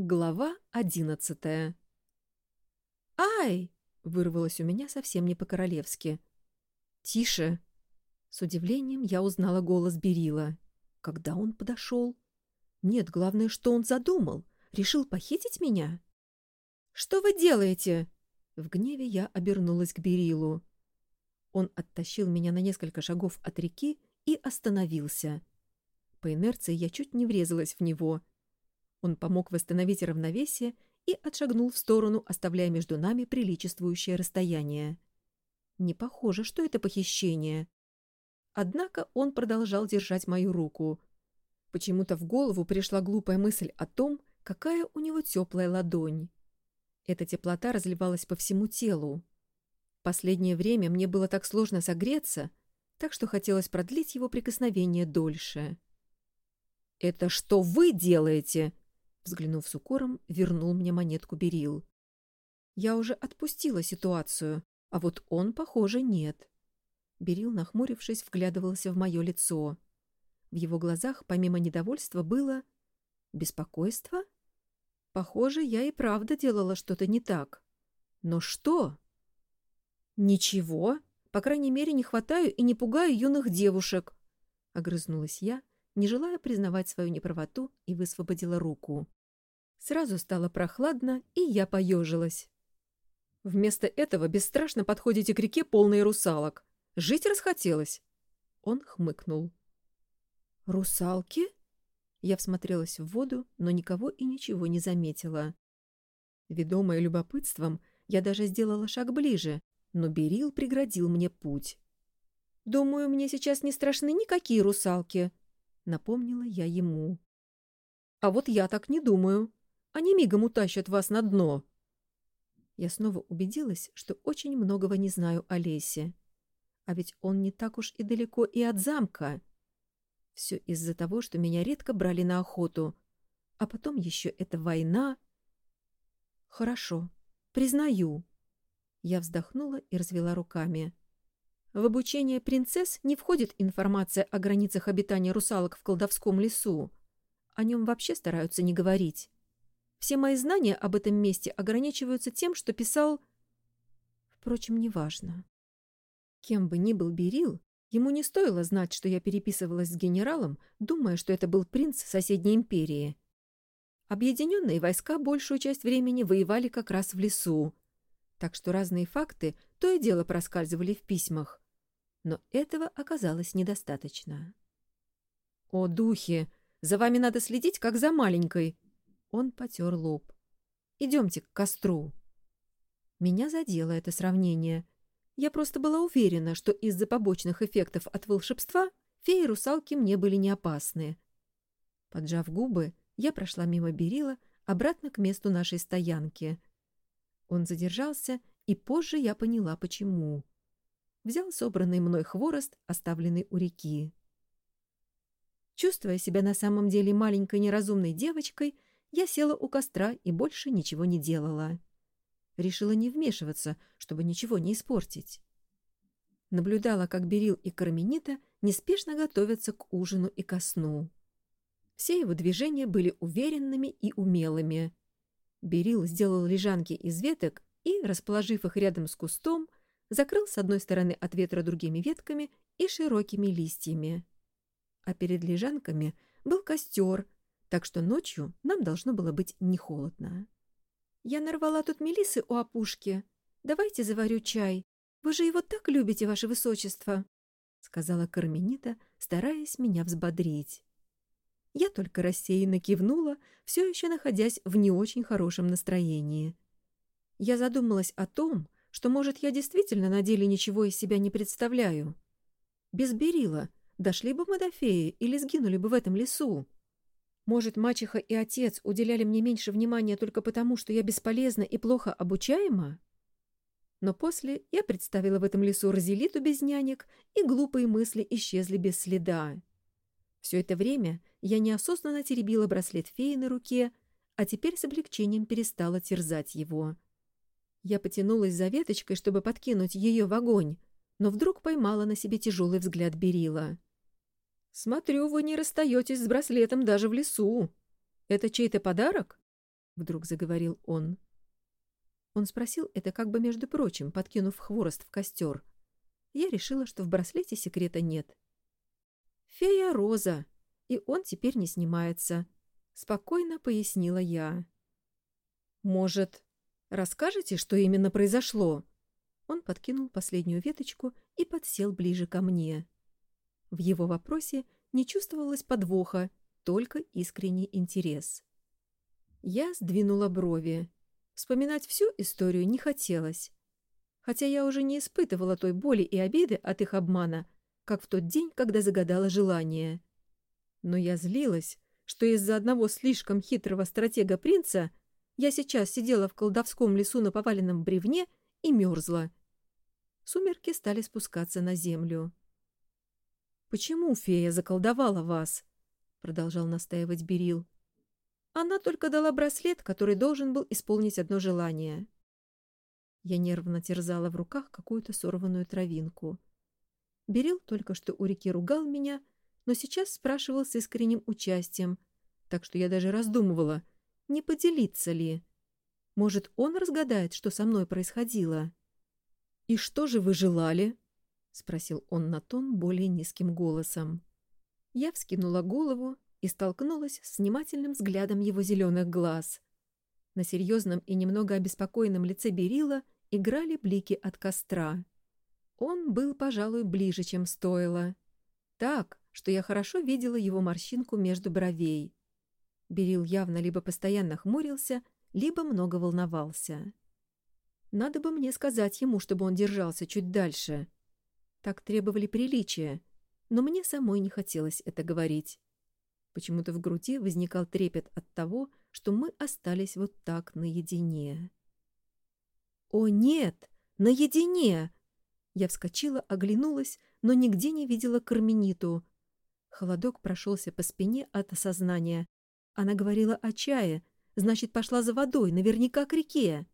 Глава одиннадцатая. «Ай!» — вырвалось у меня совсем не по-королевски. «Тише!» С удивлением я узнала голос Берила. Когда он подошел? Нет, главное, что он задумал. Решил похитить меня? «Что вы делаете?» В гневе я обернулась к Берилу. Он оттащил меня на несколько шагов от реки и остановился. По инерции я чуть не врезалась в него — он помог восстановить равновесие и отшагнул в сторону, оставляя между нами приличествующее расстояние. Не похоже, что это похищение. Однако он продолжал держать мою руку. Почему-то в голову пришла глупая мысль о том, какая у него теплая ладонь. Эта теплота разливалась по всему телу. Последнее время мне было так сложно согреться, так что хотелось продлить его прикосновение дольше. «Это что вы делаете?» Взглянув с укором, вернул мне монетку Берил. Я уже отпустила ситуацию, а вот он, похоже, нет. Берил, нахмурившись, вглядывался в мое лицо. В его глазах, помимо недовольства, было... беспокойство? Похоже, я и правда делала что-то не так. Но что? Ничего. По крайней мере, не хватаю и не пугаю юных девушек. Огрызнулась я, не желая признавать свою неправоту, и высвободила руку. Сразу стало прохладно, и я поежилась. Вместо этого бесстрашно подходите к реке, полной русалок. Жить расхотелось. Он хмыкнул. «Русалки?» Я всмотрелась в воду, но никого и ничего не заметила. Ведомая любопытством, я даже сделала шаг ближе, но Берил преградил мне путь. «Думаю, мне сейчас не страшны никакие русалки», — напомнила я ему. «А вот я так не думаю», они мигом утащат вас на дно. Я снова убедилась, что очень многого не знаю о лесе. А ведь он не так уж и далеко и от замка. Все из-за того, что меня редко брали на охоту. А потом еще эта война. Хорошо, признаю. Я вздохнула и развела руками. В обучение принцесс не входит информация о границах обитания русалок в колдовском лесу. О нем вообще стараются не говорить. Все мои знания об этом месте ограничиваются тем, что писал... Впрочем, неважно. Кем бы ни был Берил, ему не стоило знать, что я переписывалась с генералом, думая, что это был принц соседней империи. Объединенные войска большую часть времени воевали как раз в лесу, так что разные факты то и дело проскальзывали в письмах. Но этого оказалось недостаточно. «О, духи! За вами надо следить, как за маленькой!» Он потер лоб. «Идемте к костру». Меня задело это сравнение. Я просто была уверена, что из-за побочных эффектов от волшебства феи-русалки мне были не опасны. Поджав губы, я прошла мимо Берила обратно к месту нашей стоянки. Он задержался, и позже я поняла, почему. Взял собранный мной хворост, оставленный у реки. Чувствуя себя на самом деле маленькой неразумной девочкой, я села у костра и больше ничего не делала. Решила не вмешиваться, чтобы ничего не испортить. Наблюдала, как Берил и Карменита неспешно готовятся к ужину и ко сну. Все его движения были уверенными и умелыми. Берил сделал лежанки из веток и, расположив их рядом с кустом, закрыл с одной стороны от ветра другими ветками и широкими листьями. А перед лежанками был костер, так что ночью нам должно было быть не холодно. «Я нарвала тут мелисы у опушки. Давайте заварю чай. Вы же его так любите, ваше высочество!» — сказала Карменита, стараясь меня взбодрить. Я только рассеянно кивнула, все еще находясь в не очень хорошем настроении. Я задумалась о том, что, может, я действительно на деле ничего из себя не представляю. Без Берила дошли бы мы до феи или сгинули бы в этом лесу. Может, мачеха и отец уделяли мне меньше внимания только потому, что я бесполезна и плохо обучаема? Но после я представила в этом лесу Розелиту без нянек, и глупые мысли исчезли без следа. Все это время я неосознанно теребила браслет феи на руке, а теперь с облегчением перестала терзать его. Я потянулась за веточкой, чтобы подкинуть ее в огонь, но вдруг поймала на себе тяжелый взгляд Берила. «Смотрю, вы не расстаетесь с браслетом даже в лесу. Это чей-то подарок?» вдруг заговорил он. Он спросил это как бы между прочим, подкинув хворост в костер. Я решила, что в браслете секрета нет. «Фея Роза, и он теперь не снимается», — спокойно пояснила я. «Может, расскажете, что именно произошло?» Он подкинул последнюю веточку и подсел ближе ко мне. В его вопросе не чувствовалось подвоха, только искренний интерес. Я сдвинула брови. Вспоминать всю историю не хотелось. Хотя я уже не испытывала той боли и обиды от их обмана, как в тот день, когда загадала желание. Но я злилась, что из-за одного слишком хитрого стратега-принца я сейчас сидела в колдовском лесу на поваленном бревне и мерзла. Сумерки стали спускаться на землю. «Почему фея заколдовала вас?» — продолжал настаивать Берил. «Она только дала браслет, который должен был исполнить одно желание». Я нервно терзала в руках какую-то сорванную травинку. Берил только что у реки ругал меня, но сейчас спрашивал с искренним участием, так что я даже раздумывала, не поделиться ли. Может, он разгадает, что со мной происходило. «И что же вы желали?» — спросил он на тон более низким голосом. Я вскинула голову и столкнулась с внимательным взглядом его зеленых глаз. На серьезном и немного обеспокоенном лице Берила играли блики от костра. Он был, пожалуй, ближе, чем стоило. Так, что я хорошо видела его морщинку между бровей. Берил явно либо постоянно хмурился, либо много волновался. Надо бы мне сказать ему, чтобы он держался чуть дальше. Так требовали приличия, но мне самой не хотелось это говорить. Почему-то в груди возникал трепет от того, что мы остались вот так наедине. «О, нет! Наедине!» Я вскочила, оглянулась, но нигде не видела Кармениту. Холодок прошелся по спине от осознания. Она говорила о чае, значит, пошла за водой, наверняка к реке.